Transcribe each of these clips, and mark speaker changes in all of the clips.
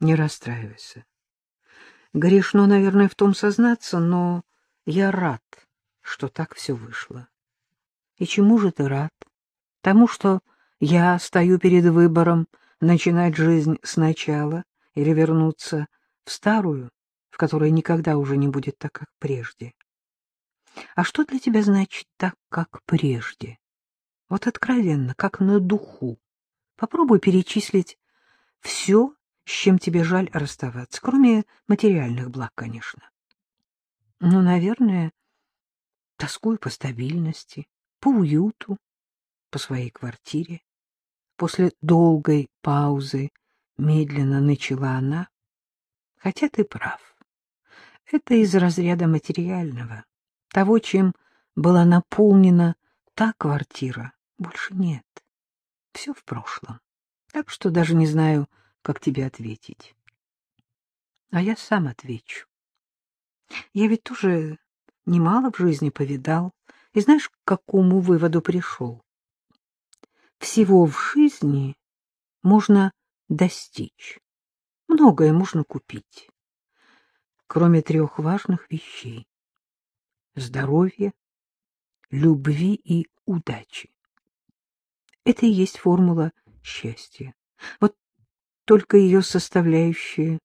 Speaker 1: Не расстраивайся. Грешно, наверное, в том сознаться, но я рад, что так все вышло. И чему же ты рад? Тому, что я стою перед выбором начинать жизнь сначала или вернуться в старую, в которой никогда уже не будет так, как прежде. А что для тебя значит так, как прежде? Вот откровенно, как на духу. Попробуй перечислить все, с чем тебе жаль расставаться, кроме материальных благ, конечно. Ну, наверное, тоскую по стабильности, по уюту, по своей квартире. После долгой паузы медленно начала она. Хотя ты прав. Это из разряда материального. Того, чем была наполнена та квартира, больше нет. Все в прошлом. Так что даже не знаю, как тебе ответить. А я сам отвечу. Я ведь тоже немало в жизни повидал. И знаешь, к какому выводу пришел? Всего в жизни можно достичь. Многое можно купить. Кроме трех важных вещей. Здоровья, любви и удачи. Это и есть формула счастья. Вот только ее составляющие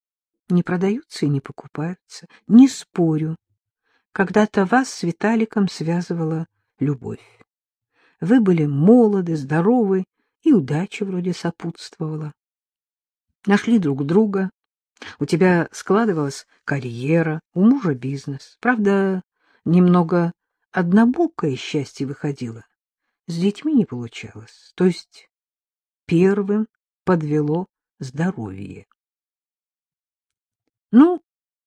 Speaker 1: не продаются и не покупаются. Не спорю. Когда-то вас с Виталиком связывала любовь. Вы были молоды, здоровы, и удача вроде сопутствовала. Нашли друг друга. У тебя складывалась карьера, у мужа бизнес. Правда, немного однобокое счастье выходило. С детьми не получалось. То есть первым подвело здоровье. Ну,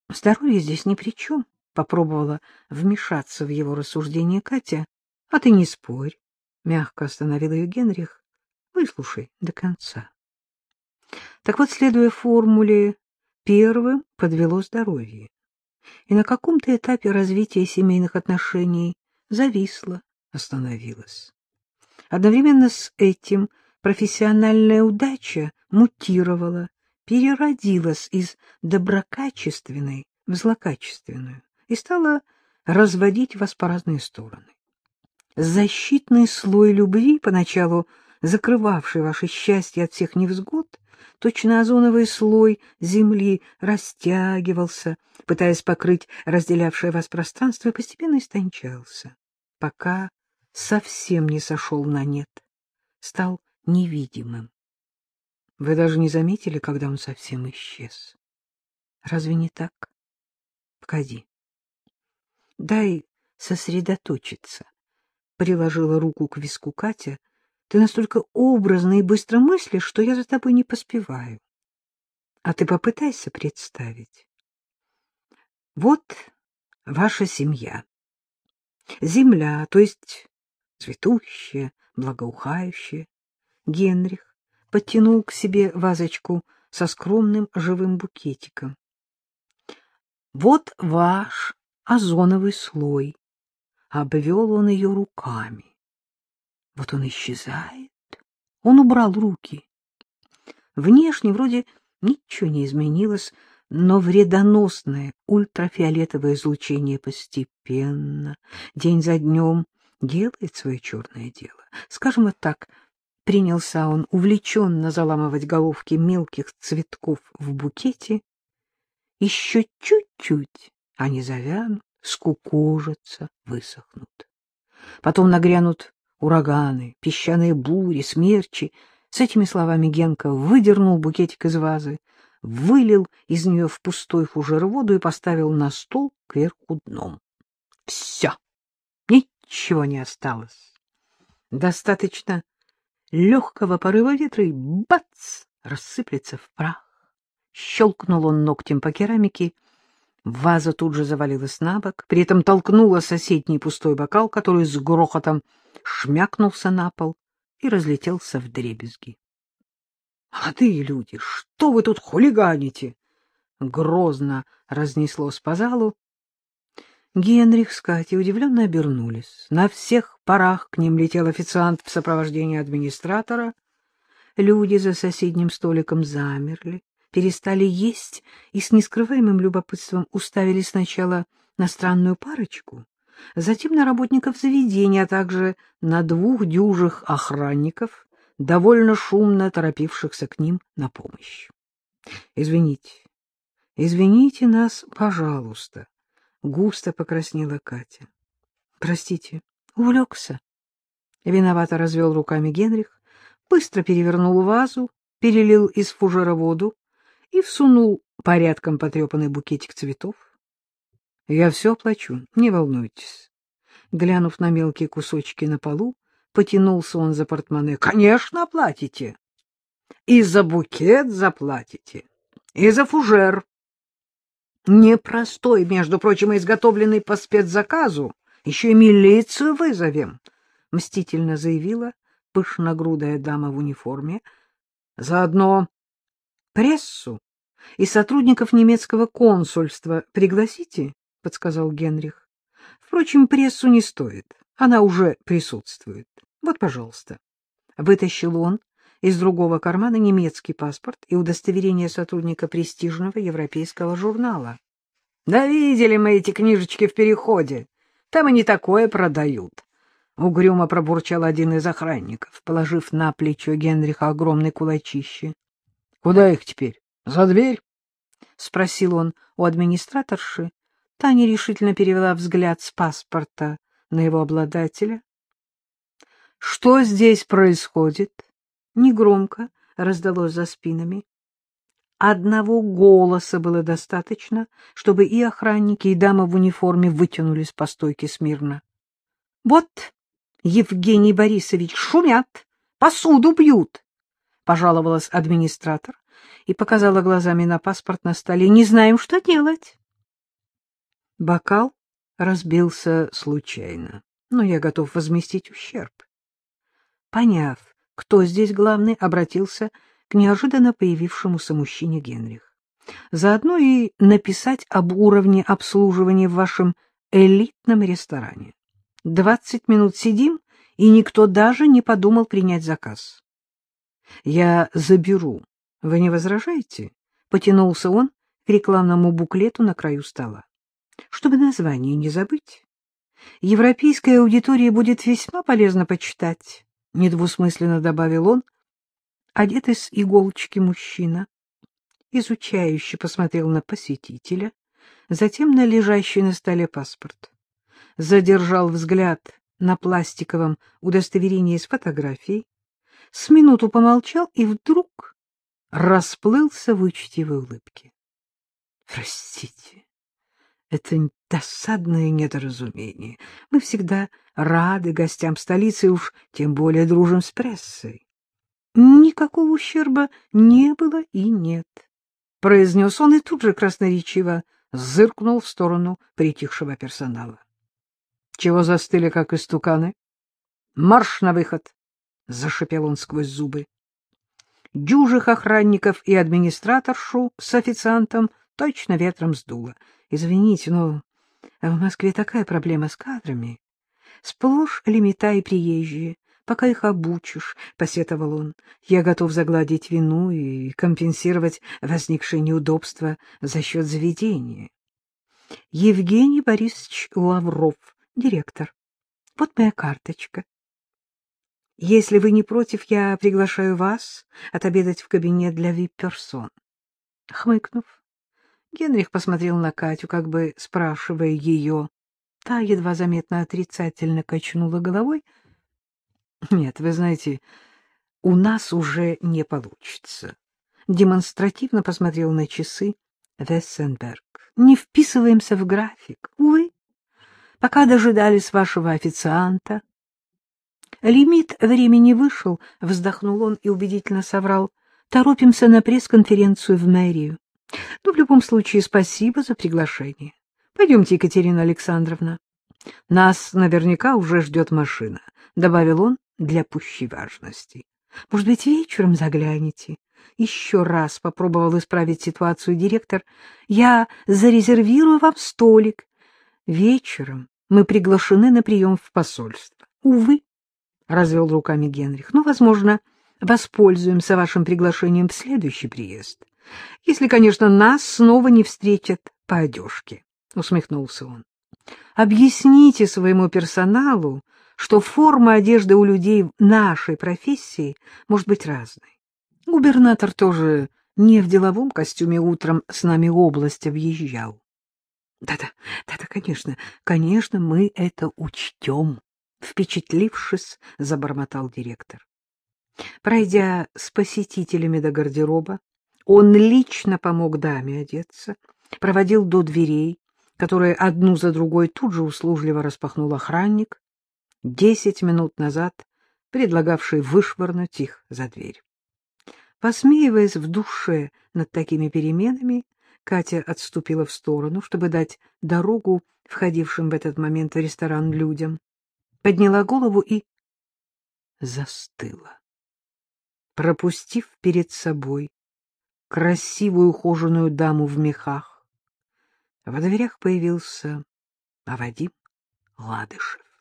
Speaker 1: здоровье здесь ни при чем, — попробовала вмешаться в его рассуждение Катя. — А ты не спорь, — мягко остановил ее Генрих. — Выслушай до конца. Так вот, следуя формуле, первым подвело здоровье. И на каком-то этапе развития семейных отношений зависло, остановилось. Одновременно с этим профессиональная удача мутировала, переродилась из доброкачественной в злокачественную и стала разводить вас по разные стороны. Защитный слой любви, поначалу закрывавший ваше счастье от всех невзгод, точно озоновый слой земли растягивался, пытаясь покрыть разделявшее вас пространство, и постепенно истончался, пока совсем не сошел на нет, стал невидимым. Вы даже не заметили, когда он совсем исчез. Разве не так? Погоди. Дай сосредоточиться. Приложила руку к виску Катя. Ты настолько образно и быстро мыслишь, что я за тобой не поспеваю. А ты попытайся представить. Вот ваша семья. Земля, то есть цветущая, благоухающая. Генрих подтянул к себе вазочку со скромным живым букетиком. Вот ваш озоновый слой. Обвел он ее руками. Вот он исчезает. Он убрал руки. Внешне вроде ничего не изменилось, но вредоносное ультрафиолетовое излучение постепенно, день за днем, делает свое черное дело. Скажем вот так, принялся он увлеченно заламывать головки мелких цветков в букете. Еще чуть-чуть они завянут, скукожатся, высохнут. Потом нагрянут ураганы, песчаные бури, смерчи. С этими словами Генка выдернул букетик из вазы, вылил из нее в пустой фужер воду и поставил на стол кверху дном. Все, ничего не осталось. Достаточно легкого порыва ветра и бац! рассыплется в прах. Щелкнул он ногтем по керамике, ваза тут же завалилась на бок, при этом толкнула соседний пустой бокал, который с грохотом шмякнулся на пол и разлетелся в дребезги. — Молодые люди, что вы тут хулиганите? Грозно разнеслось по залу. Генрих с Катей удивленно обернулись. На всех парах к ним летел официант в сопровождении администратора. Люди за соседним столиком замерли, перестали есть и с нескрываемым любопытством уставились сначала на странную парочку, затем на работников заведения, а также на двух дюжих охранников, довольно шумно торопившихся к ним на помощь. — Извините, извините нас, пожалуйста, — густо покраснела Катя. — Простите, увлекся. Виновато развел руками Генрих, быстро перевернул вазу, перелил из фужера воду и всунул порядком потрепанный букетик цветов. — Я все плачу, не волнуйтесь. Глянув на мелкие кусочки на полу, потянулся он за портмоне. — Конечно, оплатите. И за букет заплатите, и за фужер. Непростой, между прочим, изготовленный по спецзаказу. Еще и милицию вызовем, — мстительно заявила пышногрудая дама в униформе. Заодно прессу и сотрудников немецкого консульства пригласите, — подсказал Генрих. Впрочем, прессу не стоит, она уже присутствует. Вот, пожалуйста. Вытащил он из другого кармана немецкий паспорт и удостоверение сотрудника престижного европейского журнала. Да видели мы эти книжечки в переходе. Там и не такое продают. Угрюмо пробурчал один из охранников, положив на плечо Генриха огромный кулачище. — Куда их теперь? За дверь? — спросил он у администраторши. Таня решительно перевела взгляд с паспорта на его обладателя. — Что здесь происходит? Негромко раздалось за спинами. Одного голоса было достаточно, чтобы и охранники, и дама в униформе вытянулись по стойке смирно. — Вот, Евгений Борисович, шумят, посуду бьют! — пожаловалась администратор и показала глазами на паспорт на столе. — Не знаем, что делать. Бокал разбился случайно, но я готов возместить ущерб. Поняв, кто здесь главный, обратился к неожиданно появившемуся мужчине Генрих. Заодно и написать об уровне обслуживания в вашем элитном ресторане. Двадцать минут сидим, и никто даже не подумал принять заказ. Я заберу. Вы не возражаете? Потянулся он к рекламному буклету на краю стола. Чтобы название не забыть. Европейская аудитория будет весьма полезно почитать. — недвусмысленно добавил он. Одетый с иголочки мужчина, изучающе посмотрел на посетителя, затем на лежащий на столе паспорт. Задержал взгляд на пластиковом удостоверении с фотографией, с минуту помолчал и вдруг расплылся в учтивой улыбке. — Простите, это досадное недоразумение. Мы всегда рады гостям столицы, уж тем более дружим с прессой. Никакого ущерба не было и нет, — произнес он и тут же красноречиво зыркнул в сторону притихшего персонала. — Чего застыли, как истуканы? — Марш на выход! — зашипел он сквозь зубы. Дюжих охранников и администраторшу с официантом точно ветром сдуло. Извините, но в Москве такая проблема с кадрами. Сплошь лимита и приезжие. Пока их обучишь, — посетовал он, — я готов загладить вину и компенсировать возникшие неудобства за счет заведения. Евгений Борисович Лавров, директор. Вот моя карточка. Если вы не против, я приглашаю вас отобедать в кабинет для вип-персон. Хмыкнув, Генрих посмотрел на Катю, как бы спрашивая ее. Та едва заметно отрицательно качнула головой. — Нет, вы знаете, у нас уже не получится. Демонстративно посмотрел на часы Вессенберг. — Не вписываемся в график. Увы, пока дожидались вашего официанта. Лимит времени вышел, вздохнул он и убедительно соврал. Торопимся на пресс-конференцию в мэрию. Ну, в любом случае, спасибо за приглашение. Пойдемте, Екатерина Александровна. Нас наверняка уже ждет машина, — добавил он для пущей важности. Может быть, вечером заглянете? Еще раз попробовал исправить ситуацию директор. Я зарезервирую вам столик. Вечером мы приглашены на прием в посольство. Увы, — развел руками Генрих. Ну, возможно, воспользуемся вашим приглашением в следующий приезд. Если, конечно, нас снова не встретят по одежке, — усмехнулся он. Объясните своему персоналу, что форма одежды у людей нашей профессии может быть разной. Губернатор тоже не в деловом костюме утром с нами область объезжал. Да-да, да-да, конечно, конечно, мы это учтем, впечатлившись, забормотал директор. Пройдя с посетителями до гардероба, он лично помог даме одеться, проводил до дверей, которые одну за другой тут же услужливо распахнул охранник, десять минут назад предлагавший вышвырнуть их за дверь. Посмеиваясь в душе над такими переменами, Катя отступила в сторону, чтобы дать дорогу входившим в этот момент в ресторан людям, подняла голову и застыла, пропустив перед собой красивую ухоженную даму в мехах. Во дверях появился Вадим Ладышев.